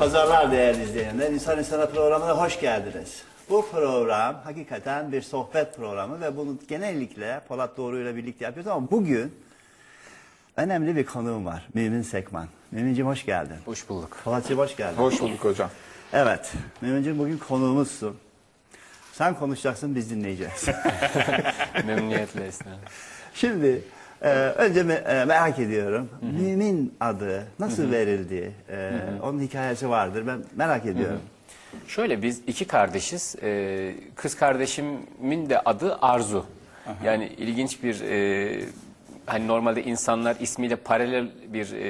pazarlar değerli izleyenler. İnsan İnsana programına hoş geldiniz. Bu program hakikaten bir sohbet programı ve bunu genellikle Polat Doğru ile birlikte yapıyoruz ama bugün önemli bir konuğum var. Mümin Sekman. Mümin'cim hoş geldin. Hoş bulduk. Polat'cığım hoş geldin. Hoş bulduk hocam. Evet. Mümin'cim bugün konuğumuzsun. Sen konuşacaksın biz dinleyeceğiz. Memnuniyetle Esna. Şimdi e, önce me- e, merak ediyorum. Mümin adı nasıl verildi? E, onun hikayesi vardır. Ben merak ediyorum. Şöyle biz iki kardeşiz. Ee, kız kardeşimin de adı Arzu. Yani ilginç bir e, hani normalde insanlar ismiyle paralel bir e,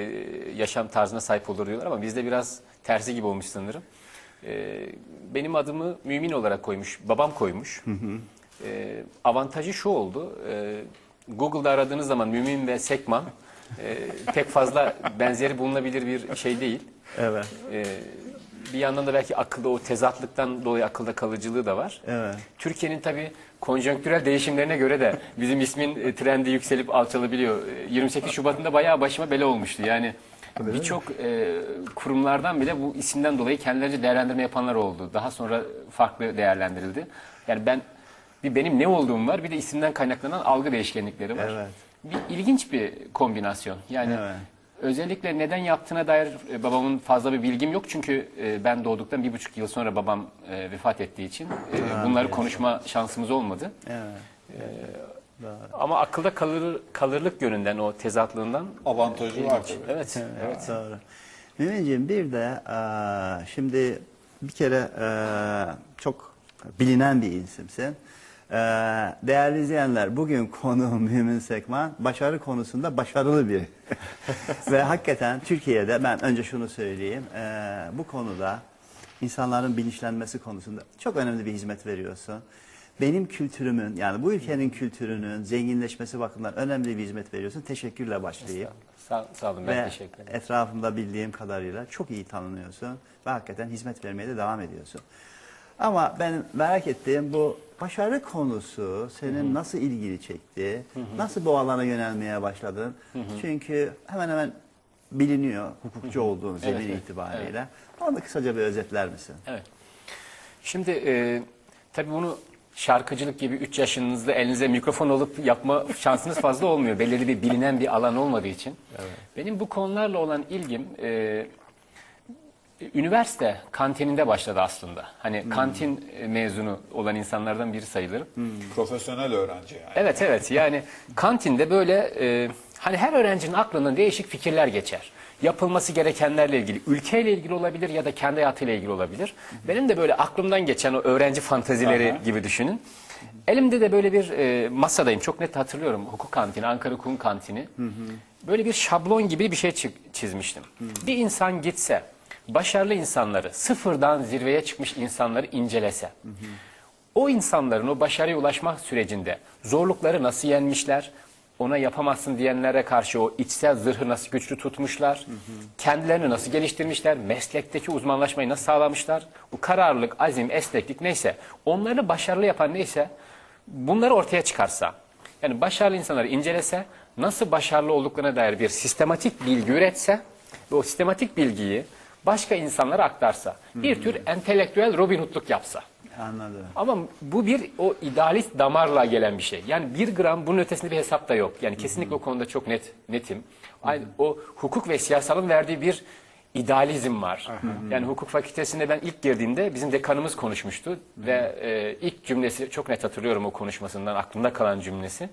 yaşam tarzına sahip oluyorlar ama bizde biraz tersi gibi olmuş sanırım. Ee, benim adımı Mümin olarak koymuş, babam koymuş. Ee, avantajı şu oldu. e, Google'da aradığınız zaman Mümin ve Sekman e, pek fazla benzeri bulunabilir bir şey değil. Evet. Ee, bir yandan da belki akılda o tezatlıktan dolayı akılda kalıcılığı da var. Evet. Türkiye'nin tabii konjonktürel değişimlerine göre de bizim ismin e, trendi yükselip alçalabiliyor. E, 28 Şubat'ında bayağı başıma bela olmuştu. Yani birçok e, kurumlardan bile bu isimden dolayı kendilerince değerlendirme yapanlar oldu. Daha sonra farklı değerlendirildi. Yani ben bir benim ne olduğum var bir de isimden kaynaklanan algı değişkenlikleri var. Evet. Bir ilginç bir kombinasyon. Yani Evet. Özellikle neden yaptığına dair e, babamın fazla bir bilgim yok. Çünkü e, ben doğduktan bir buçuk yıl sonra babam e, vefat ettiği için e, bunları konuşma şansımız olmadı. Evet. Ama akılda kalır, kalırlık yönünden o tezatlığından Avantajı var tabii. Evet, evet. Doğru. Mümin'ciğim bir de şimdi bir kere eee, çok bilinen bir isimsin. Eee, değerli izleyenler bugün konuğum Mümin Sekman başarı konusunda başarılı biri. Ve hakikaten Türkiye'de ben önce şunu söyleyeyim. eee, bu konuda insanların bilinçlenmesi konusunda çok önemli bir hizmet veriyorsun. Benim kültürümün yani bu ülkenin kültürünün zenginleşmesi bakımından önemli bir hizmet veriyorsun. Teşekkürle başlayayım. Sağ, sağ olun, ben Ve teşekkür ederim. etrafımda bildiğim kadarıyla çok iyi tanınıyorsun ve hakikaten hizmet vermeye de devam ediyorsun. Ama ben merak ettiğim bu başarı konusu senin nasıl ilgili çekti? Nasıl bu alana yönelmeye başladın? Çünkü hemen hemen biliniyor hukukçu olduğun zemin evet, itibariyle. Onu da kısaca bir özetler misin? Evet. Şimdi e, tabii bunu şarkıcılık gibi 3 yaşınızda elinize mikrofon alıp yapma şansınız fazla olmuyor. Belirli bir bilinen bir alan olmadığı için. Benim bu konularla olan ilgim e, üniversite kantininde başladı aslında. Hani kantin e, mezunu olan insanlardan biri sayılırım. Profesyonel öğrenci yani. Evet evet yani kantinde böyle e, hani her öğrencinin aklından değişik fikirler geçer. Yapılması gerekenlerle ilgili, ülkeyle ilgili olabilir ya da kendi hayatıyla ilgili olabilir. Benim de böyle aklımdan geçen o öğrenci fantazileri gibi düşünün. Elimde de böyle bir e, masadayım. Çok net hatırlıyorum. Hukuk kantini, Ankara Hukuk kantini. Böyle bir şablon gibi bir şey çi- çizmiştim. Bir insan gitse, başarılı insanları, sıfırdan zirveye çıkmış insanları incelese. O insanların o başarıya ulaşma sürecinde zorlukları nasıl yenmişler, ona yapamazsın diyenlere karşı o içsel zırhı nasıl güçlü tutmuşlar, kendilerini nasıl geliştirmişler, meslekteki uzmanlaşmayı nasıl sağlamışlar, bu kararlılık, azim, esneklik neyse, onları başarılı yapan neyse bunları ortaya çıkarsa, yani başarılı insanları incelese, nasıl başarılı olduklarına dair bir sistematik bilgi üretse ve o sistematik bilgiyi başka insanlara aktarsa, bir tür entelektüel Robin Hood'luk yapsa. Anladım. Ama bu bir o idealist damarla gelen bir şey. Yani bir gram bunun ötesinde bir hesap da yok. Yani kesinlikle o konuda çok net netim. Aynı, o hukuk ve siyasalın verdiği bir idealizm var. Yani hukuk fakültesine ben ilk girdiğimde bizim dekanımız konuşmuştu ve e, ilk cümlesi çok net hatırlıyorum o konuşmasından aklımda kalan cümlesi.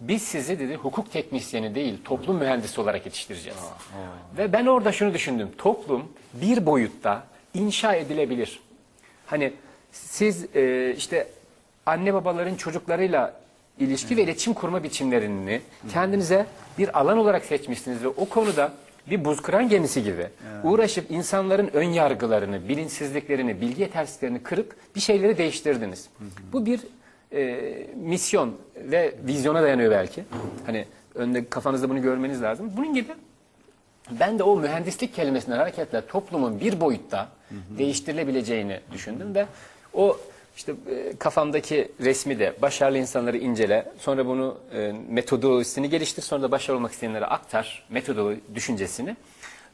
Biz sizi dedi hukuk teknisyeni değil toplum mühendisi olarak yetiştireceğiz. Ve ben orada şunu düşündüm. Toplum bir boyutta inşa edilebilir. Hani siz e, işte anne babaların çocuklarıyla ilişki ve iletişim kurma biçimlerini kendinize bir alan olarak seçmişsiniz ve o konuda bir buzkıran gemisi gibi uğraşıp insanların ön yargılarını, bilinçsizliklerini, bilgi yetersizliklerini kırıp bir şeyleri değiştirdiniz. Bu bir e, misyon ve vizyona dayanıyor belki. Hani önde kafanızda bunu görmeniz lazım. Bunun gibi ben de o mühendislik kelimesinden hareketle toplumun bir boyutta değiştirilebileceğini düşündüm ve o İşte e, kafamdaki resmi de başarılı insanları incele. Sonra bunu e, metodolojisini geliştir. Sonra da başarılı olmak isteyenlere aktar metodoloji düşüncesini.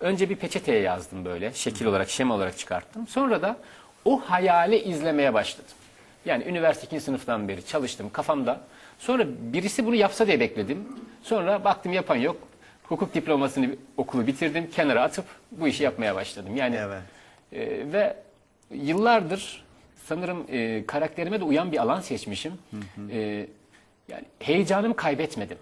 Önce bir peçeteye yazdım böyle. Şekil olarak, şema olarak çıkarttım. Sonra da o hayali izlemeye başladım. Yani üniversite ikinci sınıftan beri çalıştım kafamda. Sonra birisi bunu yapsa diye bekledim. Sonra baktım yapan yok. Hukuk diplomasını okulu bitirdim. Kenara atıp bu işi yapmaya başladım. Yani Evet. e, ve yıllardır sanırım e, karakterime de uyan bir alan seçmişim. E, yani heyecanımı kaybetmedim.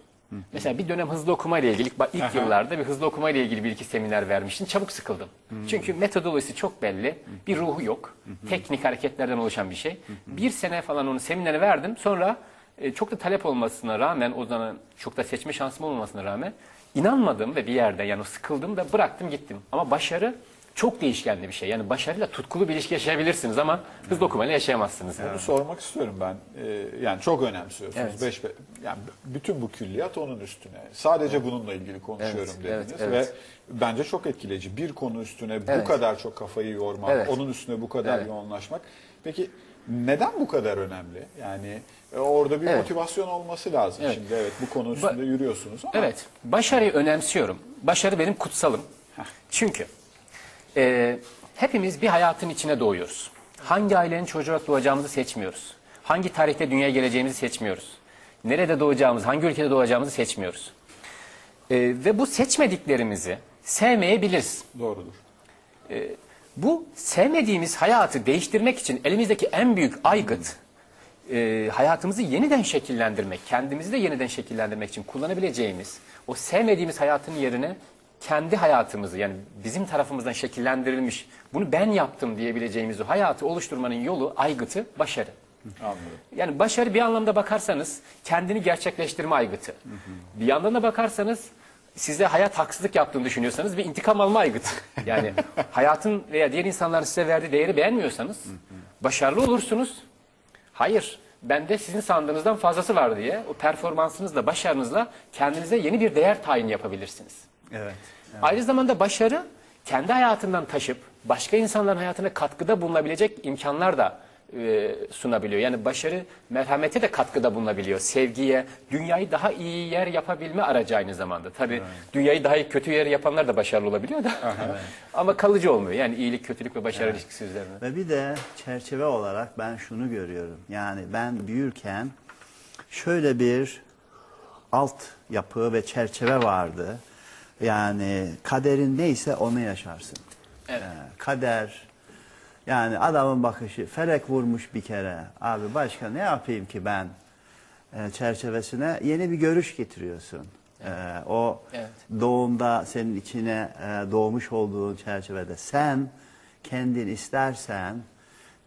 Mesela bir dönem hızlı okuma ile ilgili ilk, ilk yıllarda bir hızlı okuma ile ilgili bir iki seminer vermiştim. Çabuk sıkıldım. Çünkü metodolojisi çok belli. Bir ruhu yok. Teknik hareketlerden oluşan bir şey. Bir sene falan onu seminere verdim. Sonra e, çok da talep olmasına rağmen o zaman çok da seçme şansım olmamasına rağmen inanmadım ve bir yerde yani sıkıldım da bıraktım gittim. Ama başarı çok değişkenli bir şey. Yani başarıyla tutkulu bir ilişki yaşayabilirsiniz ama hızlı okumayla yaşayamazsınız. Bunu sormak istiyorum ben. Ee, yani çok önemsiyorsunuz. Evet. Beş, be- yani bütün bu külliyat onun üstüne. Sadece bununla ilgili konuşuyorum Evet, dediniz evet, evet. ve bence çok etkileyici. Bir konu üstüne bu Evet. kadar çok kafayı yormak, Evet. onun üstüne bu kadar Evet. yoğunlaşmak. Peki neden bu kadar önemli? Yani e, orada bir Evet. motivasyon olması lazım. Evet. Şimdi evet bu konu üstünde yürüyorsunuz ama Evet, başarıyı önemsiyorum. Başarı benim kutsalım. Çünkü e, hepimiz bir hayatın içine doğuyoruz. Hangi ailenin çocuğu olarak doğacağımızı seçmiyoruz. Hangi tarihte dünyaya geleceğimizi seçmiyoruz. Nerede doğacağımızı, hangi ülkede doğacağımızı seçmiyoruz. E, ve bu seçmediklerimizi sevmeyebiliriz. doğrudur. Bu sevmediğimiz hayatı değiştirmek için elimizdeki en büyük aygıt e, hayatımızı yeniden şekillendirmek, kendimizi de yeniden şekillendirmek için kullanabileceğimiz o sevmediğimiz hayatın yerine kendi hayatımızı yani bizim tarafımızdan şekillendirilmiş bunu ben yaptım diyebileceğimiz o hayatı oluşturmanın yolu aygıtı başarı. Anladım. Yani başarı bir anlamda bakarsanız kendini gerçekleştirme aygıtı. Bir yandan da bakarsanız size hayat haksızlık yaptığını düşünüyorsanız bir intikam alma aygıtı. Yani hayatın veya diğer insanların size verdiği değeri beğenmiyorsanız başarılı olursunuz. Hayır bende sizin sandığınızdan fazlası var diye o performansınızla başarınızla kendinize yeni bir değer tayin yapabilirsiniz. Evet. Aynı zamanda başarı kendi hayatından taşıp başka insanların hayatına katkıda bulunabilecek imkanlar da e, sunabiliyor. Yani başarı merhamete de katkıda bulunabiliyor. Sevgiye, dünyayı daha iyi yer yapabilme aracı aynı zamanda. Tabii dünyayı daha iyi kötü yer yapanlar da başarılı olabiliyor da. Ama kalıcı olmuyor. Yani iyilik, kötülük ve başarı ilişkisi üzerine. Ve bir de çerçeve olarak ben şunu görüyorum. Yani ben büyürken şöyle bir alt yapı ve çerçeve vardı. Yani kaderin neyse onu yaşarsın. Evet. Ee, kader yani adamın bakışı felek vurmuş bir kere. Abi başka ne yapayım ki ben Ee, çerçevesine yeni bir görüş getiriyorsun. Ee, o Evet. doğumda senin içine e, doğmuş olduğun çerçevede sen kendin istersen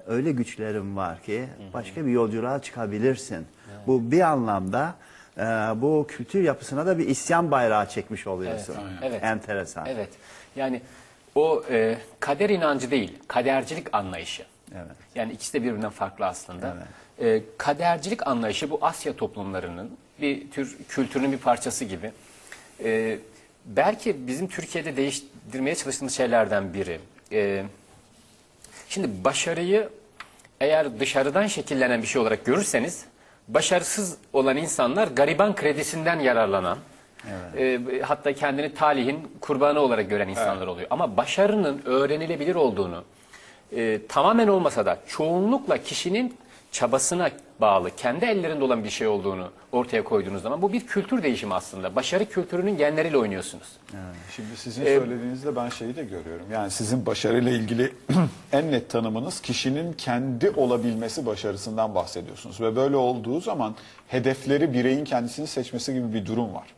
öyle güçlerin var ki başka bir yolculuğa çıkabilirsin. Bu bir anlamda e, bu kültür yapısına da bir isyan bayrağı çekmiş oluyorsun. Evet, evet. Enteresan. Evet. Yani o e, kader inancı değil, kadercilik anlayışı. Evet. Yani ikisi de birbirinden farklı aslında. E, kadercilik anlayışı bu Asya toplumlarının bir tür kültürünün bir parçası gibi. E, belki bizim Türkiye'de değiştirmeye çalıştığımız şeylerden biri. E, şimdi başarıyı eğer dışarıdan şekillenen bir şey olarak görürseniz, başarısız olan insanlar gariban kredisinden yararlanan, e, hatta kendini talihin kurbanı olarak gören insanlar oluyor. Ama başarının öğrenilebilir olduğunu, e, tamamen olmasa da çoğunlukla kişinin çabasına bağlı, kendi ellerinde olan bir şey olduğunu ortaya koyduğunuz zaman bu bir kültür değişimi aslında. Başarı kültürünün genleriyle oynuyorsunuz. Şimdi sizin söylediğinizde ben şeyi de görüyorum. Yani sizin başarıyla ilgili en net tanımınız kişinin kendi olabilmesi başarısından bahsediyorsunuz. Ve böyle olduğu zaman hedefleri bireyin kendisini seçmesi gibi bir durum var.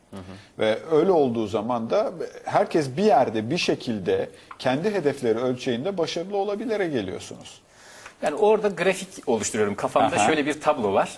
Ve öyle olduğu zaman da herkes bir yerde bir şekilde kendi hedefleri ölçeğinde başarılı olabilere geliyorsunuz. Yani orada grafik oluşturuyorum kafamda. Aha. Şöyle bir tablo var.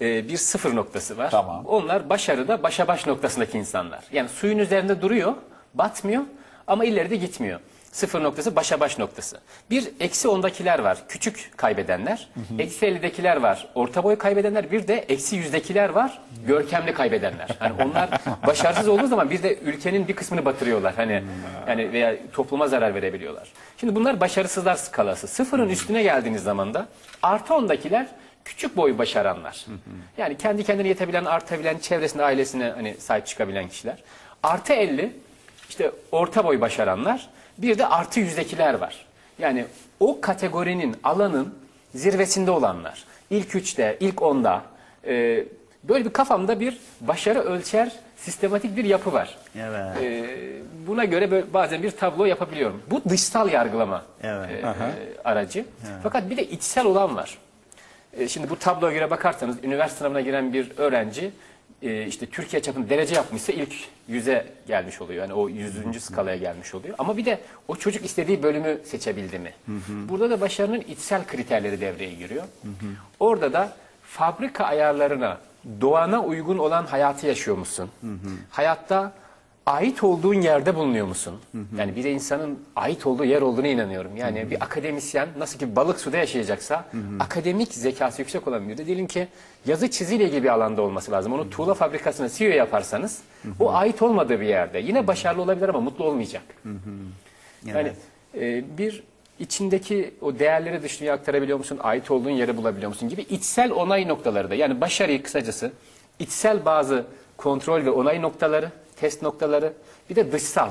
Ee, bir sıfır noktası var. Tamam. Onlar başarıda başa baş noktasındaki insanlar. Yani suyun üzerinde duruyor, batmıyor ama ileride gitmiyor. Sıfır noktası başa baş noktası. Bir eksi ondakiler var. Küçük kaybedenler. Eksi ellidekiler var. Orta boy kaybedenler. Bir de eksi yüzdekiler var. Görkemli kaybedenler. Hani onlar başarısız olduğu zaman bir de ülkenin bir kısmını batırıyorlar. Hani yani veya topluma zarar verebiliyorlar. Şimdi bunlar başarısızlar skalası. Sıfırın üstüne geldiğiniz zaman da artı ondakiler küçük boy başaranlar. Yani kendi kendine yetebilen, artabilen, çevresinde ailesine hani sahip çıkabilen kişiler. Artı 50 işte orta boy başaranlar. Bir de artı yüzdekiler var. Yani o kategorinin, alanın zirvesinde olanlar. İlk üçte, ilk onda. e, böyle bir kafamda bir başarı ölçer sistematik bir yapı var. Evet. E, buna göre böyle bazen bir tablo yapabiliyorum. Bu dışsal yargılama Evet. e, aracı. Fakat bir de içsel olan var. E, Şimdi bu tabloya göre bakarsanız üniversite sınavına giren bir öğrenci e, işte Türkiye çapında derece yapmışsa ilk yüze gelmiş oluyor. Yani o yüzüncü skalaya gelmiş oluyor. Ama bir de o çocuk istediği bölümü seçebildi mi? Burada da başarının içsel kriterleri devreye giriyor. Orada da fabrika ayarlarına, doğana uygun olan hayatı yaşıyor musun? Hayatta ait olduğun yerde bulunuyor musun? Yani bir de insanın ait olduğu yer olduğuna inanıyorum. Yani bir akademisyen nasıl ki balık suda yaşayacaksa akademik zekası yüksek olan biri de diyelim ki yazı çiziyle ilgili bir alanda olması lazım. Onu tuğla fabrikasına CEO yaparsanız o ait olmadığı bir yerde. Yine başarılı olabilir ama mutlu olmayacak. Yani e, bir içindeki o değerleri dış dünyaya aktarabiliyor musun? Ait olduğun yere bulabiliyor musun? Gibi içsel onay noktaları da. Yani başarıyı kısacası içsel bazı kontrol ve onay noktaları, test noktaları bir de dışsal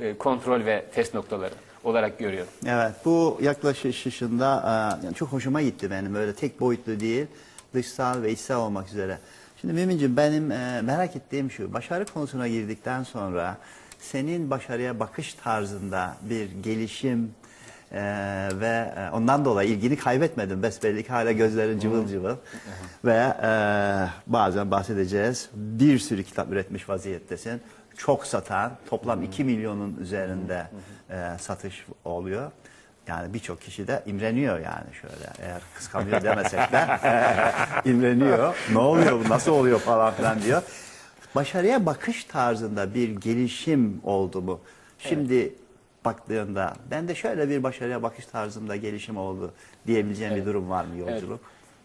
e, kontrol ve test noktaları olarak görüyorum. Evet bu yaklaşışında e, yani çok hoşuma gitti benim öyle tek boyutlu değil dışsal ve içsel olmak üzere. Şimdi Mümin'cim benim e, merak ettiğim şu başarı konusuna girdikten sonra senin başarıya bakış tarzında bir gelişim e, ve e, ondan dolayı ilgini kaybetmedin besbelli ki hala gözlerin cıvıl cıvıl. Ve e, bazen bahsedeceğiz. Bir sürü kitap üretmiş vaziyettesin. Çok satan toplam 2 milyonun üzerinde e, satış oluyor. Yani birçok kişi de imreniyor yani şöyle. Eğer kıskanıyor demesek de imreniyor. Ne oluyor bu? Nasıl oluyor falan filan diyor. Başarıya bakış tarzında bir gelişim oldu mu? Şimdi baktığında ben de şöyle bir başarıya bakış tarzımda gelişim oldu diyebileceğim bir durum var mı yolculuk?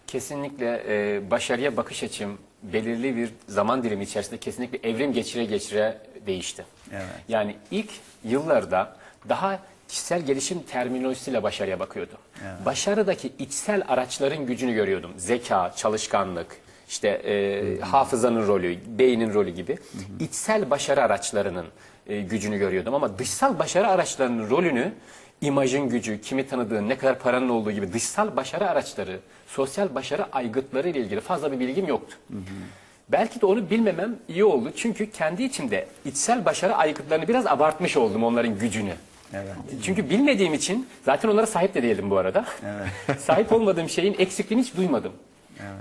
Kesinlikle e, başarıya bakış açım belirli bir zaman dilimi içerisinde kesinlikle evrim geçire geçire değişti. Evet. Yani ilk yıllarda daha kişisel gelişim terminolojisiyle başarıya bakıyordum. Başarıdaki içsel araçların gücünü görüyordum. Zeka, çalışkanlık, işte e, hafızanın rolü, beynin rolü gibi içsel başarı araçlarının e, gücünü görüyordum. Ama dışsal başarı araçlarının rolünü imajın gücü, kimi tanıdığın, ne kadar paranın olduğu gibi dışsal başarı araçları, sosyal başarı aygıtları ile ilgili fazla bir bilgim yoktu. Belki de onu bilmemem iyi oldu. Çünkü kendi içimde içsel başarı aygıtlarını biraz abartmış oldum onların gücünü. Evet. Çünkü bilmediğim için zaten onlara sahip de değildim bu arada. sahip olmadığım şeyin eksikliğini hiç duymadım.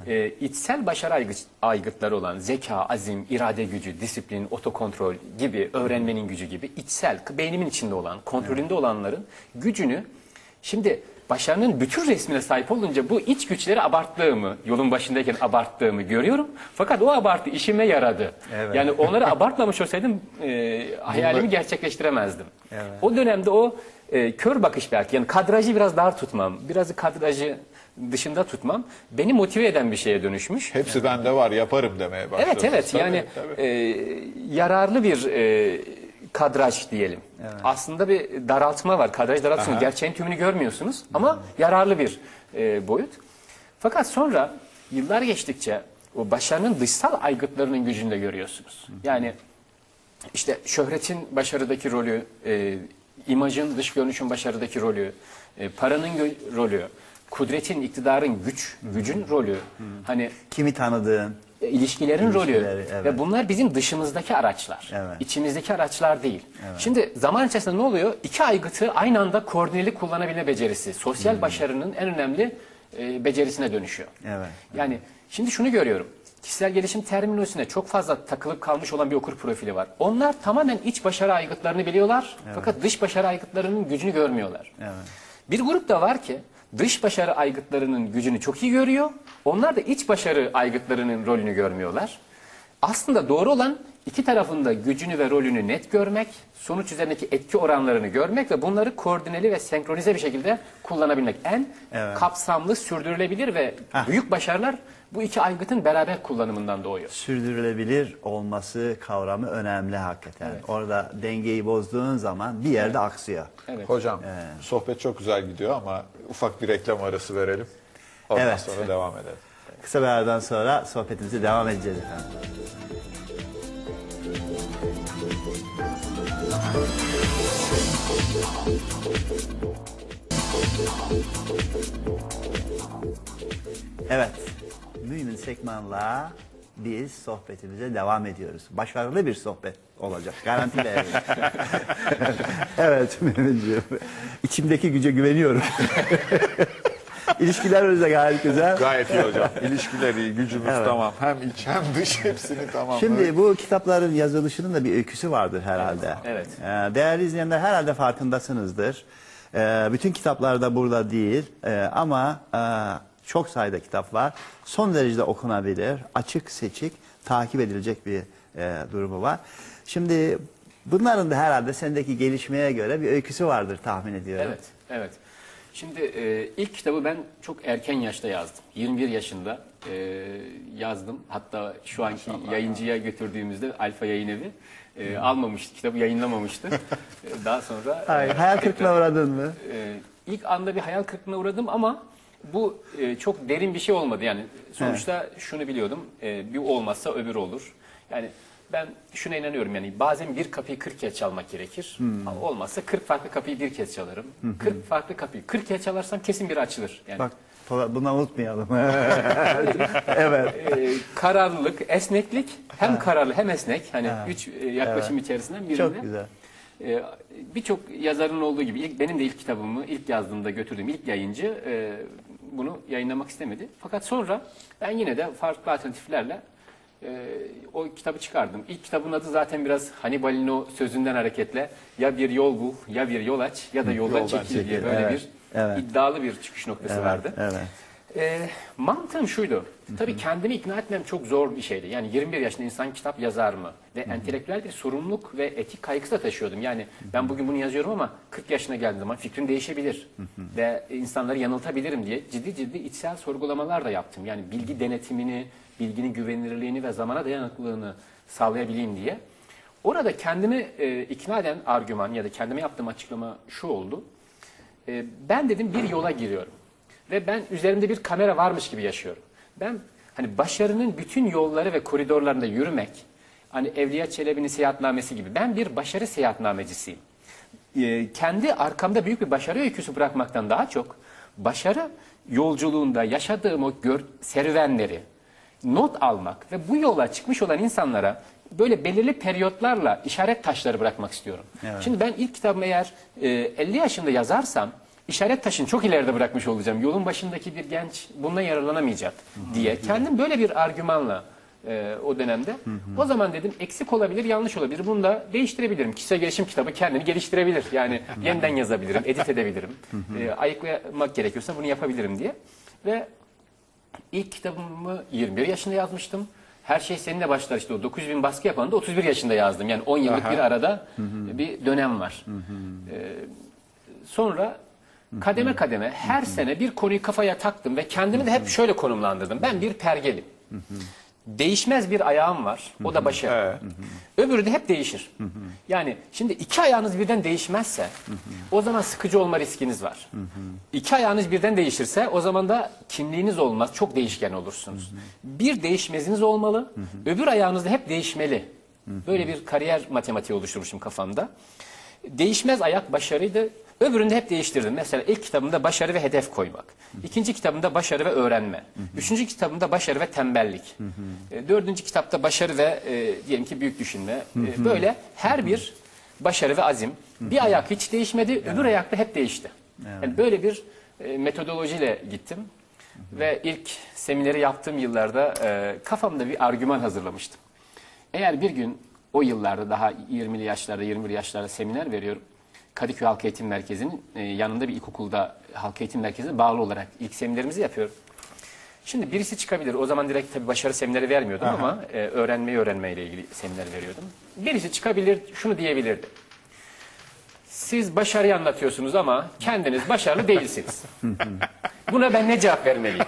Ee, içsel başarı aygıt, aygıtları olan zeka, azim, irade gücü, disiplin, otokontrol gibi, öğrenmenin gücü gibi içsel, beynimin içinde olan, kontrolünde olanların gücünü şimdi başarının bütün resmine sahip olunca bu iç güçleri abarttığımı, yolun başındayken abarttığımı görüyorum. Fakat o abartı işime yaradı. Evet. Yani onları abartmamış olsaydım e, hayalimi gerçekleştiremezdim. O dönemde o e, kör bakış belki yani kadrajı biraz dar tutmam, biraz kadrajı dışında tutmam beni motive eden bir şeye dönüşmüş. Hepsi bende var yaparım demeye başladı. Evet evet Tabii, yani tabii. e, yararlı bir e, kadraj diyelim. Aslında bir daraltma var. Kadraj daraltma. Gerçeğin tümünü görmüyorsunuz ama yararlı bir e, boyut. Fakat sonra yıllar geçtikçe o başarının dışsal aygıtlarının gücünü de görüyorsunuz. Yani işte şöhretin başarıdaki rolü, e, imajın, dış görünüşün başarıdaki rolü, e, paranın rolü, kudretin, iktidarın güç, gücün rolü. Hani Kimi tanıdığın? e, ilişkilerin rolü İlişkileri, evet. ve bunlar bizim dışımızdaki araçlar. Evet. İçimizdeki araçlar değil. Şimdi zaman içerisinde ne oluyor? İki aygıtı aynı anda koordineli kullanabilme becerisi. Sosyal başarının en önemli e, becerisine dönüşüyor. Evet. Yani şimdi şunu görüyorum. Kişisel gelişim terminolojisine çok fazla takılıp kalmış olan bir okur profili var. Onlar tamamen iç başarı aygıtlarını biliyorlar. Fakat dış başarı aygıtlarının gücünü görmüyorlar. Bir grup da var ki dış başarı aygıtlarının gücünü çok iyi görüyor. Onlar da iç başarı aygıtlarının rolünü görmüyorlar. Aslında doğru olan İki tarafında gücünü ve rolünü net görmek, sonuç üzerindeki etki oranlarını görmek ve bunları koordineli ve senkronize bir şekilde kullanabilmek. En Evet. kapsamlı, sürdürülebilir ve büyük başarılar bu iki aygıtın beraber kullanımından doğuyor. Sürdürülebilir olması kavramı önemli hakikaten. Orada dengeyi bozduğun zaman bir yerde aksıyor. Evet. Hocam sohbet çok güzel gidiyor ama ufak bir reklam arası verelim. Ondan Evet. sonra devam edelim. Kısa bir aradan sonra sohbetimize devam edeceğiz efendim. Evet, Mümin Sekman'la biz sohbetimize devam ediyoruz. Başarılı bir sohbet olacak, garanti veriyorum. evet Mümin'ciğim, içimdeki güce güveniyorum. İlişkilerimiz de gayet güzel. Gayet iyi hocam. İlişkiler iyi, gücümüz tamam. Hem iç hem dış hepsini tamam. Şimdi bu kitapların yazılışının da bir öyküsü vardır herhalde. Evet. Ee, değerli izleyenler herhalde farkındasınızdır. Ee, bütün kitaplar da burada değil Ee, ama e, çok sayıda kitap var. Son derecede okunabilir, açık seçik, takip edilecek bir e, durumu var. Şimdi bunların da herhalde sendeki gelişmeye göre bir öyküsü vardır tahmin ediyorum. Evet, evet. Şimdi e, ilk kitabı ben çok erken yaşta yazdım. 21 yaşında e, yazdım. Hatta şu anki yayıncıya götürdüğümüzde Alfa Yayın Evi e, almamıştı, kitabı yayınlamamıştı. E, Daha sonra Ay, hayal kırıklığına uğradın mı? e, ilk anda bir hayal kırıklığına uğradım ama bu e, çok derin bir şey olmadı. Yani sonuçta şunu biliyordum, e, bir olmazsa öbür olur. Yani ben şuna inanıyorum yani bazen bir kapıyı 40 kez çalmak gerekir. Ama Olmazsa 40 farklı kapıyı bir kez çalarım. 40 farklı kapıyı 40 kez çalarsam kesin bir açılır. Yani Bak bunu unutmayalım. evet. e, kararlılık, esneklik hem kararlı hem esnek hani üç e, yaklaşım içerisinden birinde. Çok güzel. Ee, Birçok yazarın olduğu gibi ilk, benim de ilk kitabımı ilk yazdığımda götürdüğüm ilk yayıncı e, bunu yayınlamak istemedi. Fakat sonra ben yine de farklı alternatiflerle e, o kitabı çıkardım. İlk kitabın adı zaten biraz Hannibal'in o sözünden hareketle ya bir yol bul ya bir yol aç ya da yoldan, Yoldan çekil diye böyle evet, bir evet. iddialı bir çıkış noktası vardı. Evet. E, mantığım şuydu. Tabii kendimi ikna etmem çok zor bir şeydi. Yani 21 yaşında insan kitap yazar mı? Ve entelektüel bir sorumluluk ve etik kaygısı da taşıyordum. Yani ben bugün bunu yazıyorum ama 40 yaşına geldiğim zaman fikrim değişebilir. ve insanları yanıltabilirim diye ciddi ciddi içsel sorgulamalar da yaptım. Yani bilgi denetimini, bilginin güvenilirliğini ve zamana dayanıklılığını sağlayabileyim diye. Orada kendimi e, ikna eden argüman ya da kendime yaptığım açıklama şu oldu. E, ben dedim bir yola giriyorum. Ve ben üzerimde bir kamera varmış gibi yaşıyorum. Ben hani başarının bütün yolları ve koridorlarında yürümek, hani Evliya Çelebi'nin seyahatnamesi gibi. Ben bir başarı seyahatnamecisiyim. E, kendi arkamda büyük bir başarı öyküsü bırakmaktan daha çok başarı yolculuğunda yaşadığım o gör, serüvenleri not almak ve bu yola çıkmış olan insanlara böyle belirli periyotlarla işaret taşları bırakmak istiyorum. Şimdi ben ilk kitabımı eğer e, 50 yaşında yazarsam işaret taşını çok ileride bırakmış olacağım. Yolun başındaki bir genç bundan yararlanamayacak diye kendim böyle bir argümanla e, o dönemde. O zaman dedim eksik olabilir, yanlış olabilir. Bunu da değiştirebilirim. Kişisel gelişim kitabı kendini geliştirebilir. Yani yeniden yazabilirim, edit edebilirim. E, ayıklamak gerekiyorsa bunu yapabilirim diye. Ve ilk kitabımı 21 yaşında yazmıştım. Her şey seninle başlar işte o 9000 baskı yapan da 31 yaşında yazdım. Yani 10 yıllık bir arada bir dönem var. Ee, sonra kademe kademe her sene bir konuyu kafaya taktım ve kendimi de hep şöyle konumlandırdım. Ben bir pergelim. Değişmez bir ayağım var. O da başarı. Öbürü de hep değişir. Yani şimdi iki ayağınız birden değişmezse o zaman sıkıcı olma riskiniz var. İki ayağınız birden değişirse o zaman da kimliğiniz olmaz. Çok değişken olursunuz. Bir değişmeziniz olmalı. Öbür ayağınız da hep değişmeli. Böyle bir kariyer matematiği oluşturmuşum kafamda. Değişmez ayak başarıydı. Öbürünü de hep değiştirdim. Mesela ilk kitabımda başarı ve hedef koymak. İkinci kitabımda başarı ve öğrenme. Üçüncü kitabımda başarı ve tembellik. E, Dördüncü kitapta başarı ve e, diyelim ki büyük düşünme. E, böyle her bir başarı ve azim. Bir ayak hiç değişmedi, öbür ayak da hep değişti. Yani böyle bir e, metodolojiyle gittim. Ve ilk semineri yaptığım yıllarda e, kafamda bir argüman hazırlamıştım. Eğer bir gün o yıllarda daha 20'li yaşlarda 21 yaşlarda seminer veriyorum. Kadıköy Halk Eğitim Merkezi'nin e, yanında bir ilkokulda halk eğitim merkezine bağlı olarak ilk seminerimizi yapıyorum. Şimdi birisi çıkabilir. O zaman direkt tabii başarı semineri vermiyordum Aha. ama e, öğrenmeyi öğrenmeyle ilgili seminer veriyordum. Birisi çıkabilir, şunu diyebilirdi. Siz başarıyı anlatıyorsunuz ama kendiniz başarılı değilsiniz. Buna ben ne cevap vermeliyim?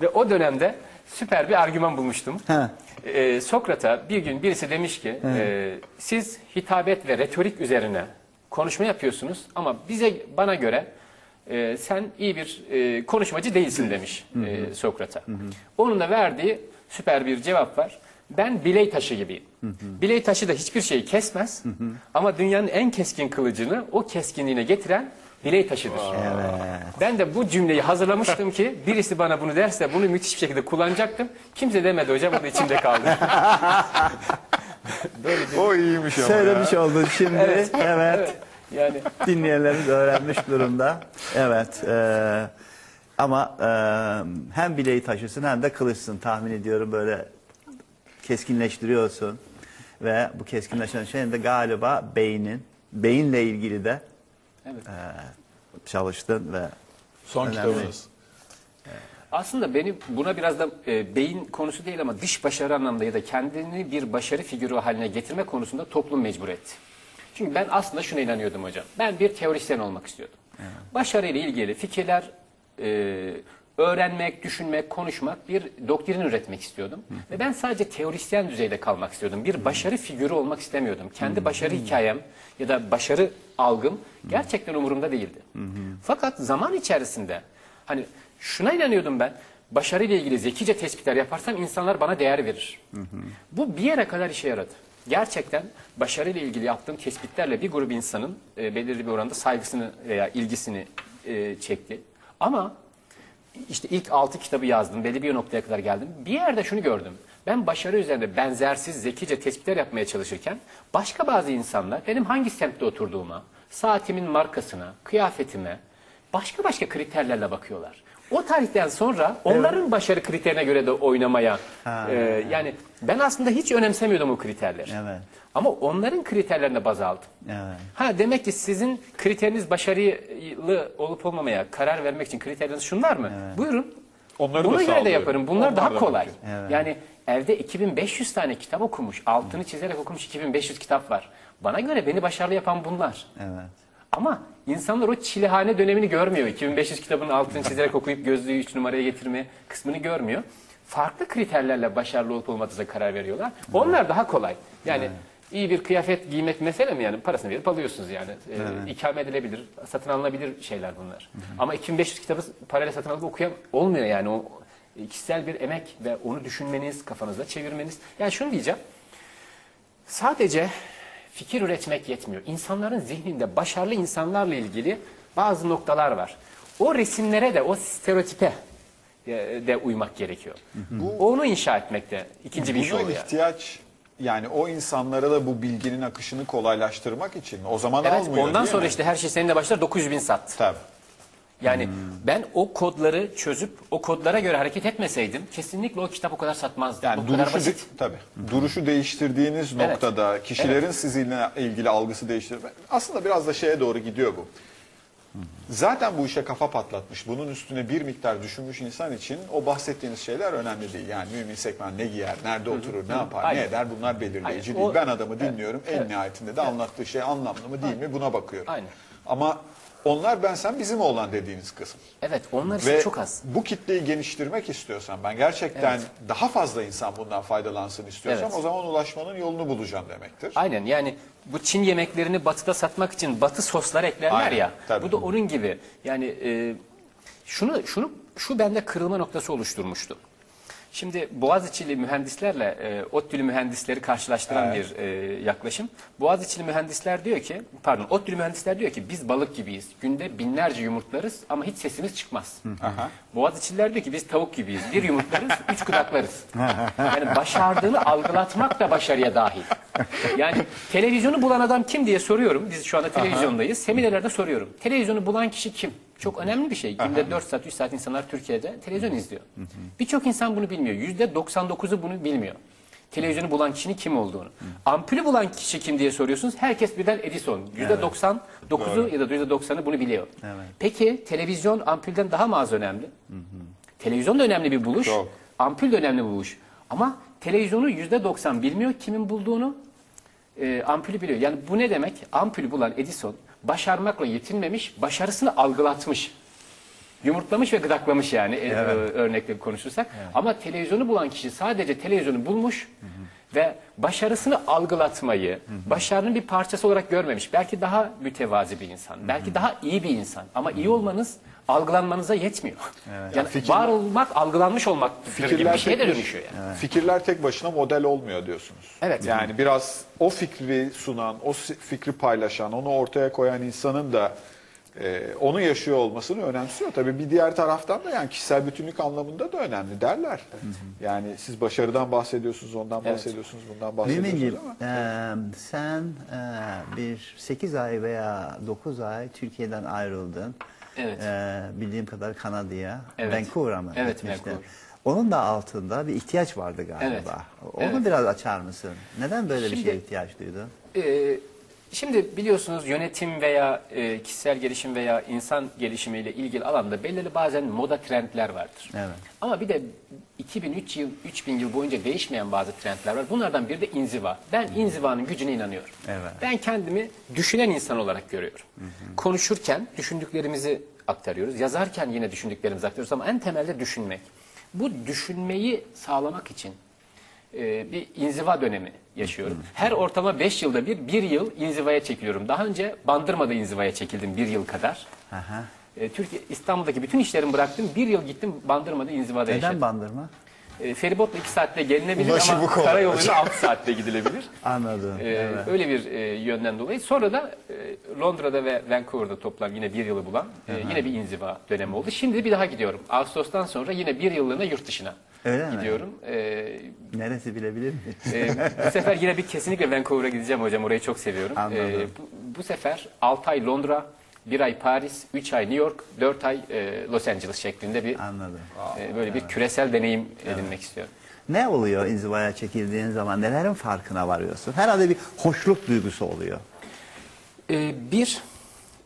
Ve o dönemde süper bir argüman bulmuştum. Ha. Ee, Sokrat'a bir gün birisi demiş ki e, siz hitabet ve retorik üzerine konuşma yapıyorsunuz ama bize bana göre e, sen iyi bir e, konuşmacı değilsin demiş e, Sokrat'a. Onun da verdiği süper bir cevap var. Ben biley taşı gibiyim. Biley taşı da hiçbir şeyi kesmez ama dünyanın en keskin kılıcını o keskinliğine getiren biley taşıdır. Ben de bu cümleyi hazırlamıştım ki birisi bana bunu derse bunu müthiş bir şekilde kullanacaktım. Kimse demedi hocam o da içimde kaldı. O iyiymiş ama Söylemiş ya. oldun şimdi. Evet. evet. Yani Dinleyenlerimiz öğrenmiş durumda. Evet. e, ama e, hem bileği taşısın hem de kılıçsın tahmin ediyorum böyle keskinleştiriyorsun. Ve bu keskinleşen şeyin de galiba beynin, beyinle ilgili de Evet. e, çalıştın ve Son Önemli. kitabınız. Aslında beni buna biraz da e, beyin konusu değil ama dış başarı anlamda ya da kendini bir başarı figürü haline getirme konusunda toplum mecbur etti. Çünkü ben aslında şuna inanıyordum hocam. Ben bir teorisyen olmak istiyordum. Başarıyla ilgili fikirler e, öğrenmek, düşünmek, konuşmak bir doktrin üretmek istiyordum. Ve ben sadece teorisyen düzeyde kalmak istiyordum. Bir başarı figürü olmak istemiyordum. Kendi başarı hikayem ya da başarı algım gerçekten umurumda değildi. Fakat zaman içerisinde hani şuna inanıyordum ben. Başarıyla ilgili zekice tespitler yaparsam insanlar bana değer verir. Bu bir yere kadar işe yaradı. Gerçekten başarıyla ilgili yaptığım tespitlerle bir grup insanın e, belirli bir oranda saygısını veya ilgisini e, çekti. Ama işte ilk altı kitabı yazdım. Belli bir noktaya kadar geldim. Bir yerde şunu gördüm. Ben başarı üzerinde benzersiz, zekice tespitler yapmaya çalışırken başka bazı insanlar benim hangi semtte oturduğuma, saatimin markasına, kıyafetime başka başka kriterlerle bakıyorlar. O tarihten sonra onların başarı kriterine göre de oynamaya e, yani ben aslında hiç önemsemiyordum o kriterleri. Evet. Ama onların kriterlerine baz aldım. Evet. Ha demek ki sizin kriteriniz başarılı olup olmamaya karar vermek için kriteriniz şunlar mı? Buyurun. Onları da Buna göre de sağlıyorum. yaparım. Bunlar Onlar daha da kolay. mümkün. Evet. Yani evde 2500 tane kitap okumuş, altını çizerek okumuş 2500 kitap var. Bana göre beni başarılı yapan bunlar. Evet. Ama insanlar o çilehane dönemini görmüyor. 2500 kitabın altını çizerek okuyup gözlüğü 3 numaraya getirme kısmını görmüyor. Farklı kriterlerle başarılı olup olmadığınıza karar veriyorlar. Onlar daha kolay. Yani iyi bir kıyafet giymek mesele mi yani? Parasını verip alıyorsunuz yani. Ee, ikame edilebilir, satın alınabilir şeyler bunlar. Ama 2500 kitabı parayla satın alıp okuyan olmuyor yani. O kişisel bir emek ve onu düşünmeniz, kafanızda çevirmeniz. Yani şunu diyeceğim. Sadece fikir üretmek yetmiyor. İnsanların zihninde başarılı insanlarla ilgili bazı noktalar var. O resimlere de, o stereotipe e, de uymak gerekiyor. Onu inşa etmek de ikinci bir iş Buna oluyor. ihtiyaç yani o insanlara da bu bilginin akışını kolaylaştırmak için? O zaman Evet, olmuyor ondan değil sonra mi? işte her şey seninle başlar 900 bin sattı. Tabii. Yani ben o kodları çözüp o kodlara göre hareket etmeseydim kesinlikle o kitap o kadar satmazdı. Yani o kadar duruşu, basit. de- tabii. duruşu değiştirdiğiniz Evet. noktada kişilerin sizinle ilgili algısı değiştirme. Aslında biraz da şeye doğru gidiyor bu. Zaten bu işe kafa patlatmış, bunun üstüne bir miktar düşünmüş insan için o bahsettiğiniz şeyler önemli değil. Yani mümin sekmen ne giyer, nerede oturur, ne yapar, Aynen. ne eder bunlar belirleyici Aynen. değil. O- ben adamı dinliyorum, en nihayetinde de anlattığı şey anlamlı mı değil mi buna bakıyorum. Aynen. Ama onlar ben sen bizim olan dediğiniz kısım. Evet onlar işte Ve çok az. bu kitleyi geliştirmek istiyorsan ben gerçekten daha fazla insan bundan faydalansın istiyorsam Evet. o zaman ulaşmanın yolunu bulacağım demektir. Aynen yani bu Çin yemeklerini batıda satmak için batı soslar eklerler Aynen, ya. tabii. Bu da onun gibi. Yani e, şunu şunu şu bende kırılma noktası oluşturmuştu. Şimdi Boğaziçi'li mühendislerle e, ODTÜ'lü mühendisleri karşılaştıran Evet. bir e, yaklaşım. Boğaziçi'li mühendisler diyor ki, pardon ODTÜ'lü mühendisler diyor ki biz balık gibiyiz. Günde binlerce yumurtlarız ama hiç sesimiz çıkmaz. Aha. Boğaziçi'liler diyor ki biz tavuk gibiyiz. Bir yumurtlarız, üç kudaklarız. Yani başardığını algılatmak da başarıya dahil. Yani televizyonu bulan adam kim diye soruyorum. Biz şu anda televizyondayız. Seminerlerde soruyorum. Televizyonu bulan kişi kim? Çok önemli bir şey. Günde 4 saat, 3 saat insanlar Türkiye'de televizyon izliyor. Birçok insan bunu bilmiyor. %99'u bunu bilmiyor. Televizyonu bulan kişinin kim olduğunu. Ampulü bulan kişi kim diye soruyorsunuz. Herkes birden Edison. %99'u ya da %90'ı bunu biliyor. Peki televizyon ampulden daha mı az önemli? Televizyon da önemli bir buluş. Çok. Ampul de önemli bir buluş. Ama televizyonu %90 bilmiyor kimin bulduğunu. E, ampulü biliyor. Yani bu ne demek? Ampulü bulan Edison başarmakla yetinmemiş, başarısını algılatmış. Yumurtlamış ve gıdaklamış yani e, e, örnekle konuşursak. Ama televizyonu bulan kişi sadece televizyonu bulmuş ve başarısını algılatmayı, başarının bir parçası olarak görmemiş. Belki daha mütevazi bir insan, belki daha iyi bir insan. Ama iyi olmanız algılanmanıza yetmiyor. Yani fikir- var olmak, algılanmış olmak gibi bir şeye de dönüşüyor yani. Fikirler tek başına model olmuyor diyorsunuz. Evet. Yani biraz o fikri sunan, o fikri paylaşan, onu ortaya koyan insanın da e, onu yaşıyor olmasını önemsiyor. Tabii bir diğer taraftan da yani kişisel bütünlük anlamında da önemli derler. Yani siz başarıdan bahsediyorsunuz, ondan Evet. bahsediyorsunuz, bundan bahsediyorsunuz Mümin'ciğim ama. e, sen e, bir 8 ay veya 9 ay Türkiye'den ayrıldın. Evet. E, bildiğim kadar Kanada'ya, Evet. Vancouver'a mı Evet, gitmiştin? Vancouver. Onun da altında bir ihtiyaç vardı galiba. Evet. Onu Evet. biraz açar mısın? Neden böyle bir Şimdi- şeye ihtiyaç duydun? Ee, şimdi biliyorsunuz yönetim veya e, kişisel gelişim veya insan gelişimiyle ilgili alanda belirli bazen moda trendler vardır. Evet. Ama bir de 2003 yıl, 3000 yıl boyunca değişmeyen bazı trendler var. Bunlardan biri de inziva. Ben inzivanın gücüne inanıyorum. Evet. Ben kendimi düşünen insan olarak görüyorum. Konuşurken düşündüklerimizi aktarıyoruz. Yazarken yine düşündüklerimizi aktarıyoruz ama en temelde düşünmek. Bu düşünmeyi sağlamak için e, bir inziva dönemi yaşıyorum. Her ortama 5 yılda bir, bir yıl inzivaya çekiliyorum. Daha önce Bandırma'da inzivaya çekildim bir yıl kadar. Aha. E, Türkiye, İstanbul'daki bütün işlerimi bıraktım. Bir yıl gittim Bandırma'da inzivada Neden yaşadım. bandırma? E, feribotla 2 saatte gelinebilir Ulaşımı ama kolay. karayoluyla 6 saatte gidilebilir. Anladım. Ee, evet. Öyle bir e, yönden dolayı. Sonra da e, Londra'da ve Vancouver'da toplam yine bir yılı bulan e, yine bir inziva dönemi oldu. Şimdi bir daha gidiyorum. Ağustos'tan sonra yine bir yıllığına yurt dışına Öyle mi? gidiyorum. Ee, Neresi bilebilir miyim? e, bu sefer yine bir kesinlikle Vancouver'a gideceğim hocam. Orayı çok seviyorum. Anladım. Ee, bu, bu sefer 6 ay Londra, 1 ay Paris, 3 ay New York, 4 ay e, Los Angeles şeklinde bir Anladım. e, böyle bir küresel deneyim edinmek istiyorum. Ne oluyor inzivaya çekildiğin zaman? Nelerin farkına varıyorsun? Herhalde bir hoşluk duygusu oluyor. Ee, bir,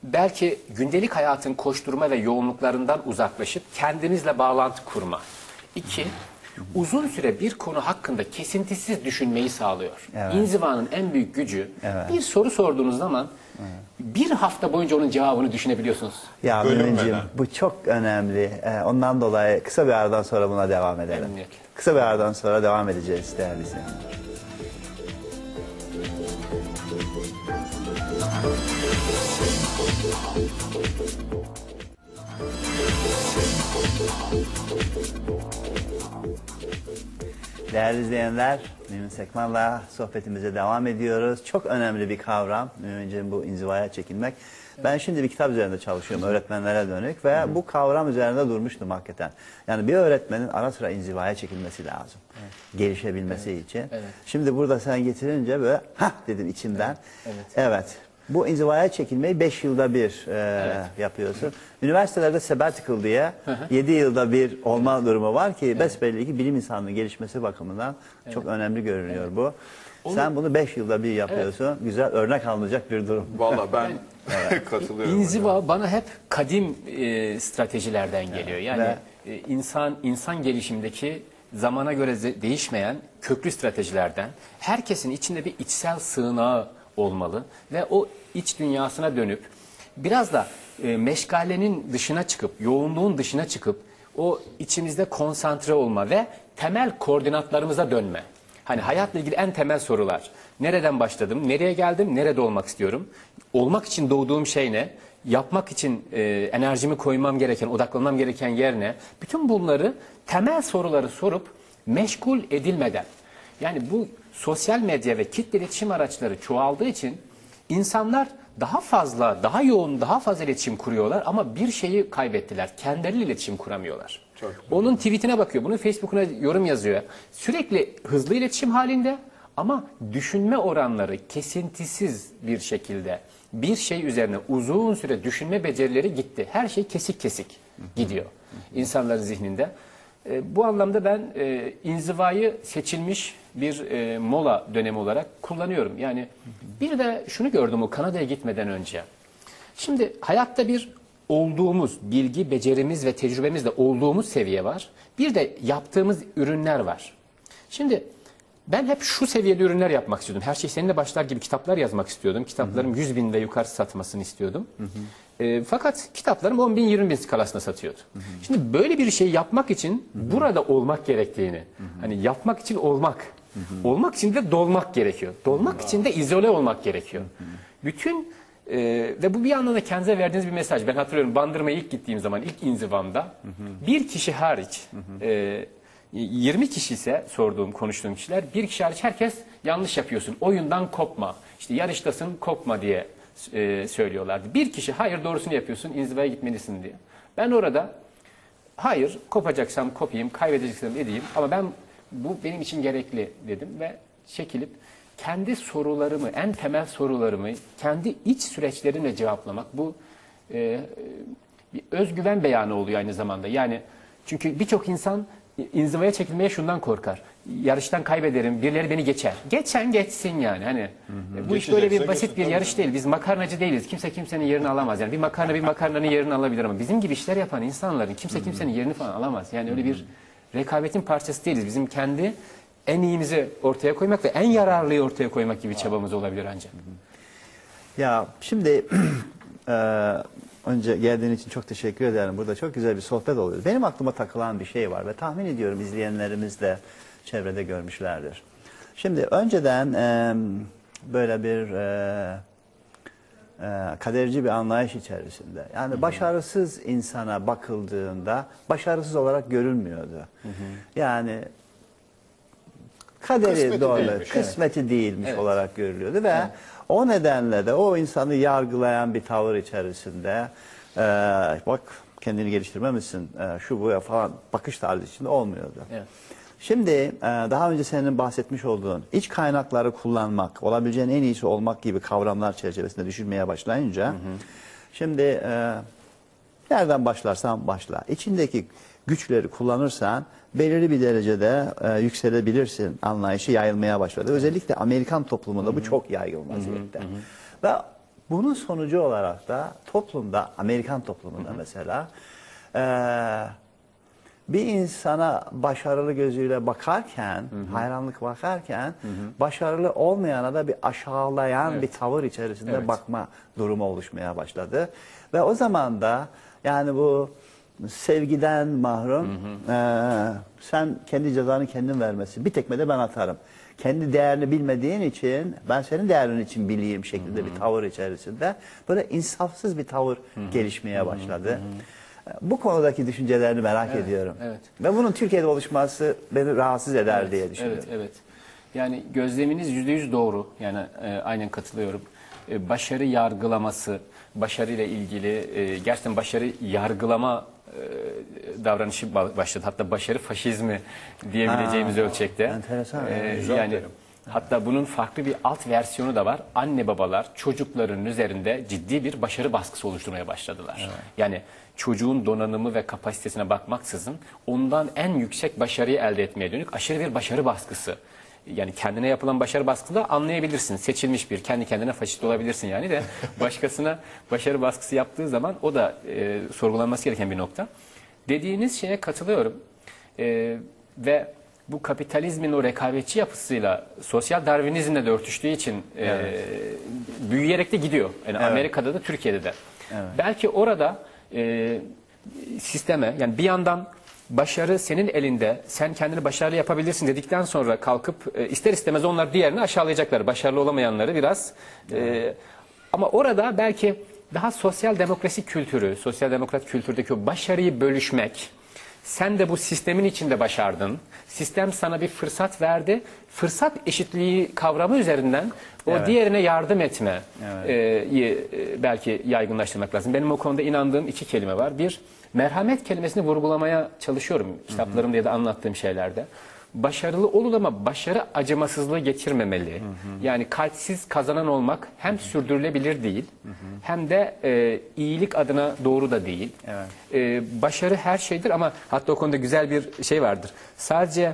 belki gündelik hayatın koşturma ve yoğunluklarından uzaklaşıp kendinizle bağlantı kurma. İki, uzun süre bir konu hakkında kesintisiz düşünmeyi sağlıyor. Evet. İnzivanın en büyük gücü Evet. bir soru sorduğunuz zaman bir hafta boyunca onun cevabını düşünebiliyorsunuz. Ya. Mümin'ciğim bu çok önemli. Ee, ondan dolayı kısa bir aradan sonra buna devam edelim. Memnuniyetle. Kısa bir aradan sonra devam edeceğiz değerli izleyenler. Değerli izleyenler, Mümin Sekman'la sohbetimize devam ediyoruz. Çok önemli bir kavram, Mümin'ciğim bu inzivaya çekilmek. Ben şimdi bir kitap üzerinde çalışıyorum, öğretmenlere dönük ve bu kavram üzerinde durmuştum hakikaten. Yani bir öğretmenin ara sıra inzivaya çekilmesi lazım. Gelişebilmesi için. Şimdi burada sen getirince böyle ha dedim içimden. Evet. Evet. Bu inzivaya çekilmeyi 5 yılda bir e, yapıyorsun. Üniversitelerde sabbatical diye 7 yılda bir olma durumu var ki besbelli ki bilim insanının gelişmesi bakımından çok önemli görünüyor bu. Sen bunu 5 yılda bir yapıyorsun. Güzel örnek alınacak bir durum. Valla ben katılıyorum. İnziva bana hep kadim e, stratejilerden geliyor. Yani e, insan insan gelişimdeki zamana göre değişmeyen köklü stratejilerden herkesin içinde bir içsel sığınağı olmalı ve o iç dünyasına dönüp biraz da e, meşgalenin dışına çıkıp yoğunluğun dışına çıkıp o içimizde konsantre olma ve temel koordinatlarımıza dönme. Hani hayatla ilgili en temel sorular. Nereden başladım? Nereye geldim? Nerede olmak istiyorum? Olmak için doğduğum şey ne? Yapmak için e, enerjimi koymam gereken, odaklanmam gereken yer ne? Bütün bunları temel soruları sorup meşgul edilmeden. Yani bu sosyal medya ve kitle iletişim araçları çoğaldığı için insanlar daha fazla, daha yoğun, daha fazla iletişim kuruyorlar ama bir şeyi kaybettiler. Kendileriyle iletişim kuramıyorlar. Çok Onun tweetine bakıyor, bunun Facebook'una yorum yazıyor. Sürekli hızlı iletişim halinde ama düşünme oranları kesintisiz bir şekilde bir şey üzerine uzun süre düşünme becerileri gitti. Her şey kesik kesik gidiyor insanların zihninde. E, bu anlamda ben e, inzivayı seçilmiş bir e, mola dönemi olarak kullanıyorum. Yani bir de şunu gördüm o Kanada'ya gitmeden önce. Şimdi hayatta bir olduğumuz bilgi, becerimiz ve tecrübemizle olduğumuz seviye var. Bir de yaptığımız ürünler var. Şimdi ben hep şu seviyede ürünler yapmak istiyordum. Her şey seninle başlar gibi kitaplar yazmak istiyordum. Kitaplarım 100 bin ve yukarı satmasını istiyordum. E, fakat kitaplarım 10 bin 20 bin skalasında satıyordu. Şimdi böyle bir şey yapmak için burada olmak gerektiğini, hani yapmak için olmak, olmak için de dolmak gerekiyor. Dolmak için de izole olmak gerekiyor. Bütün e, ve bu bir yandan da kendinize verdiğiniz bir mesaj. Ben hatırlıyorum Bandırma'ya ilk gittiğim zaman ilk inzivamda bir kişi hariç e, 20 kişi ise sorduğum, konuştuğum kişiler bir kişi hariç herkes yanlış yapıyorsun. Oyundan kopma. İşte yarıştasın kopma diye e, söylüyorlardı. Bir kişi hayır doğrusunu yapıyorsun inzivaya gitmelisin diye. Ben orada hayır kopacaksam kopayım, kaybedeceksem edeyim ama ben bu benim için gerekli dedim ve çekilip kendi sorularımı, en temel sorularımı kendi iç süreçlerimle cevaplamak bu e, bir özgüven beyanı oluyor aynı zamanda. Yani çünkü birçok insan inzivaya çekilmeye şundan korkar. Yarıştan kaybederim, birileri beni geçer. Geçen geçsin yani. Hani bu iş böyle bir basit bir yarış değil. Biz makarnacı değiliz. Kimse kimsenin yerini alamaz. Yani bir makarna bir makarnanın yerini alabilir ama bizim gibi işler yapan insanların kimse kimsenin yerini falan alamaz. Yani öyle bir rekabetin parçası değiliz. Bizim kendi en iyimizi ortaya koymak ve en yararlıyı ortaya koymak gibi çabamız olabilir ancak. Ya şimdi e, önce geldiğin için çok teşekkür ederim. Burada çok güzel bir sohbet oluyor. Benim aklıma takılan bir şey var ve tahmin ediyorum izleyenlerimiz de çevrede görmüşlerdir. Şimdi önceden e, böyle bir e, e, kaderci bir anlayış içerisinde. Yani başarısız insana bakıldığında başarısız olarak görülmüyordu. Yani kaderi Kısmeti doğru, değilmiş, kısmeti değilmiş Evet. olarak görülüyordu ve o nedenle de o insanı yargılayan bir tavır içerisinde e, bak kendini geliştirmemişsin e, şu bu ya falan bakış tarzı içinde olmuyordu. Evet. Şimdi e, daha önce senin bahsetmiş olduğun iç kaynakları kullanmak, olabileceğin en iyisi olmak gibi kavramlar çerçevesinde düşünmeye başlayınca şimdi e, nereden başlarsan başla. İçindeki güçleri kullanırsan belirli bir derecede e, yükselebilirsin anlayışı yayılmaya başladı. Özellikle Amerikan toplumunda bu çok yaygın vaziyette. Ve bunun sonucu olarak da toplumda, Amerikan toplumunda mesela e, bir insana başarılı gözüyle bakarken, hayranlık bakarken, başarılı olmayana da bir aşağılayan bir tavır içerisinde Evet. bakma durumu oluşmaya başladı. Ve o zaman da yani bu sevgiden mahrum, eee, sen kendi cezanı kendin vermesin. Bir tekme de ben atarım. Kendi değerini bilmediğin için ben senin değerin için bileyim şeklinde bir tavır içerisinde böyle insafsız bir tavır gelişmeye başladı. Bu konudaki düşüncelerini merak ediyorum. evet. Ve bunun Türkiye'de oluşması beni rahatsız eder diye düşünüyorum. Evet, evet. Yani gözleminiz yüzde yüz doğru. Yani e, aynen katılıyorum. E, başarı yargılaması, başarıyla ilgili e, gerçekten başarı yargılama davranışı ba- başladı. Hatta başarı faşizmi diyebileceğimiz Ha, ölçekte. enteresan, E, evet. Güzel yani terim. hatta bunun farklı bir alt versiyonu da var. Anne babalar çocukların üzerinde ciddi bir başarı baskısı oluşturmaya başladılar. Yani çocuğun donanımı ve kapasitesine bakmaksızın ondan en yüksek başarıyı elde etmeye dönük aşırı bir başarı baskısı. Yani kendine yapılan başarı baskısı da anlayabilirsin. Seçilmiş bir, kendi kendine faşist olabilirsin yani de başkasına başarı baskısı yaptığı zaman o da e, sorgulanması gereken bir nokta. Dediğiniz şeye katılıyorum. E, ve bu kapitalizmin o rekabetçi yapısıyla sosyal darwinizmle de örtüştüğü için e, büyüyerek de gidiyor. Yani Amerika'da da Türkiye'de de. Belki orada e, sisteme yani bir yandan başarı senin elinde sen kendini başarılı yapabilirsin dedikten sonra kalkıp e, ister istemez onlar diğerini aşağılayacaklar. Başarılı olamayanları biraz. E, ama orada belki daha sosyal demokrasi kültürü, sosyal demokrat kültürdeki o başarıyı bölüşmek, sen de bu sistemin içinde başardın. Sistem sana bir fırsat verdi. Fırsat eşitliği kavramı üzerinden o Evet. diğerine yardım etme Evet. e, e, belki yaygınlaştırmak lazım. Benim o konuda inandığım iki kelime var. Bir, merhamet kelimesini vurgulamaya çalışıyorum kitaplarımda ya da anlattığım şeylerde. Başarılı olur ama başarı acımasızlığı getirmemeli. Yani kalpsiz kazanan olmak hem sürdürülebilir değil hem de e, iyilik adına doğru da değil. Evet. E, başarı her şeydir ama hatta o konuda güzel bir şey vardır. Sadece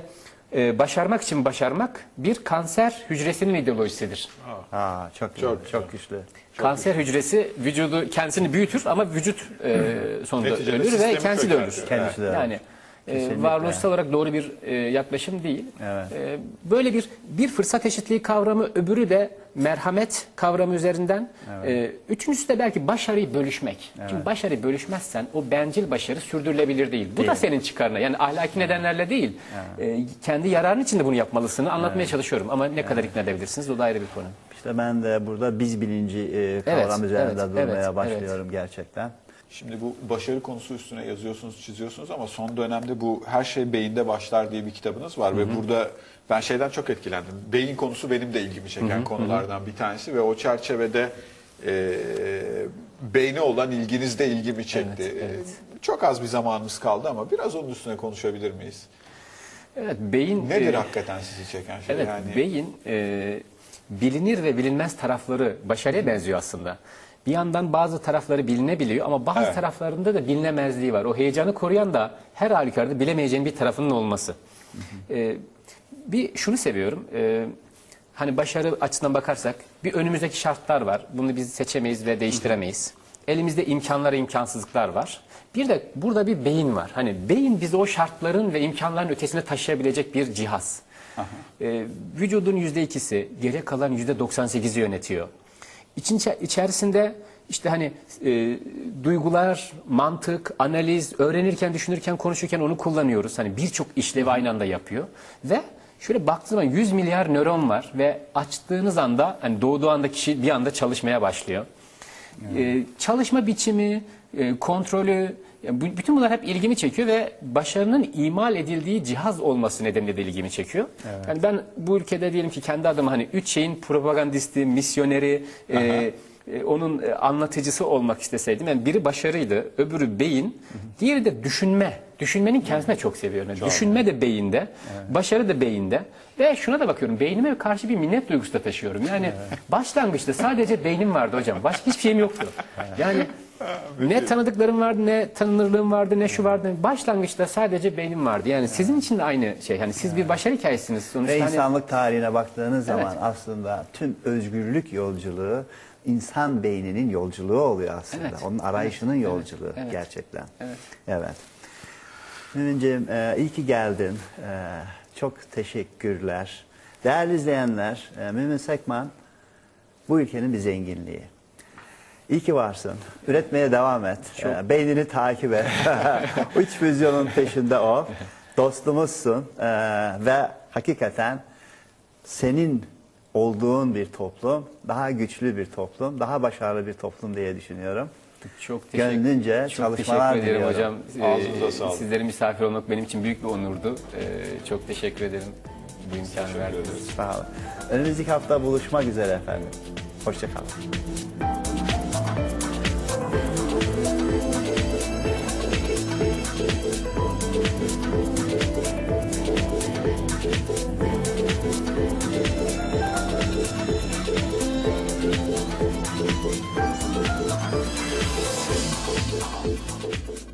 e, başarmak için başarmak bir kanser hücresinin ideolojisidir. Aa, çok güzel, Çok çok, güçlü. kanser hücresi vücudu kendisini büyütür ama vücut e, sonunda Neticede ölür ve kendisi de ölür. Kendisi de ölür. Yani Kesinlikle. varoluşsal olarak doğru bir e, yaklaşım değil. Evet. E, böyle bir bir fırsat eşitliği kavramı, öbürü de merhamet kavramı üzerinden. E, üçüncüsü de belki başarıyı bölüşmek. Çünkü başarıyı bölüşmezsen o bencil başarı sürdürülebilir değil. Bu da senin çıkarına. Yani ahlaki nedenlerle değil. E, kendi yararın için de bunu yapmalısın. Anlatmaya çalışıyorum ama ne kadar ikna edebilirsiniz o da ayrı bir konu. İşte ben de burada biz bilinci e, kavram Evet, üzerinde evet, durmaya evet, başlıyorum gerçekten. Şimdi bu başarı konusu üstüne yazıyorsunuz, çiziyorsunuz ama son dönemde bu her şey beyinde başlar diye bir kitabınız var ve burada ben şeyden çok etkilendim. Beyin konusu benim de ilgimi çeken konulardan bir tanesi ve o çerçevede e, beyne olan ilginiz de ilgimi çekti. Evet, evet. E, Çok az bir zamanımız kaldı ama biraz onun üstüne konuşabilir miyiz? Evet, beyin Nedir e, hakikaten sizi çeken şey? Evet, yani beyin e, bilinir ve bilinmez tarafları başarıya benziyor aslında. Bir yandan bazı tarafları bilinebiliyor ama bazı Evet. taraflarında da bilinemezliği var. O heyecanı koruyan da her halükarda bilemeyeceğin bir tarafının olması. E, bir şunu seviyorum. e, hani başarı açısından bakarsak bir önümüzdeki şartlar var. Bunu biz seçemeyiz ve değiştiremeyiz. Elimizde imkanlar, imkansızlıklar var. Bir de burada bir beyin var. Hani beyin bizi o şartların ve imkanların ötesine taşıyabilecek bir cihaz. Ee, vücudun yüzde ikisi, geriye kalan yüzde 98'i yönetiyor. İçin, içerisinde işte hani e, duygular, mantık, analiz, öğrenirken, düşünürken, konuşurken onu kullanıyoruz. Hani birçok işlevi aynı anda yapıyor. Ve şöyle baktığınız zaman 100 milyar nöron var ve açtığınız anda, hani doğduğu anda kişi bir anda çalışmaya başlıyor. Ee, çalışma biçimi, e, kontrolü, yani bu- bütün bunlar hep ilgimi çekiyor ve başarının imal edildiği cihaz olması nedeniyle de ilgimi çekiyor. Yani ben bu ülkede diyelim ki kendi adıma hani üç şeyin propagandisti, misyoneri, e, e, onun e, anlatıcısı olmak isteseydim. Yani biri başarıydı, öbürü beyin, diğeri de düşünme. Düşünmenin kendisine çok seviyorum. Yani düşünme de beyinde, başarı da beyinde. Ve şuna da bakıyorum, beynime karşı bir minnet duygusu da taşıyorum. Yani başlangıçta sadece beynim vardı hocam, başka hiçbir şeyim yoktu. Yani ne tanıdıklarım vardı, ne tanınırlığım vardı, ne şu vardı. Başlangıçta sadece beynim vardı. Yani sizin için de aynı şey. Hani siz bir başarı hikayesiniz sonuçta. Ve hani- insanlık tarihine baktığınız zaman aslında tüm özgürlük yolculuğu insan beyninin yolculuğu oluyor aslında. Evet. Onun arayışının yolculuğu Evet. gerçekten. Evet. Evet. Müminciğim e, iyi ki geldin. E, çok teşekkürler. Değerli izleyenler, e, Mümin Sekman bu ülkenin bir zenginliği. İyi ki varsın. Üretmeye devam et. E, beynini takip et. Üç füzyonun peşinde o. Dostumuzsun. E, ve hakikaten senin olduğun bir toplum, daha güçlü bir toplum, daha başarılı bir toplum diye düşünüyorum. Çok teşekkür, Gönlünce çok çalışmalar teşekkür ederim diliyorum. hocam. Ağzınıza Ee, sağlık. Sizlerin misafir olmak benim için büyük bir onurdu. Ee, çok teşekkür ederim bu imkanı verdiğiniz için. Sağ olun. Önümüzdeki hafta buluşmak üzere efendim. Hoşçakalın. ハハハハ。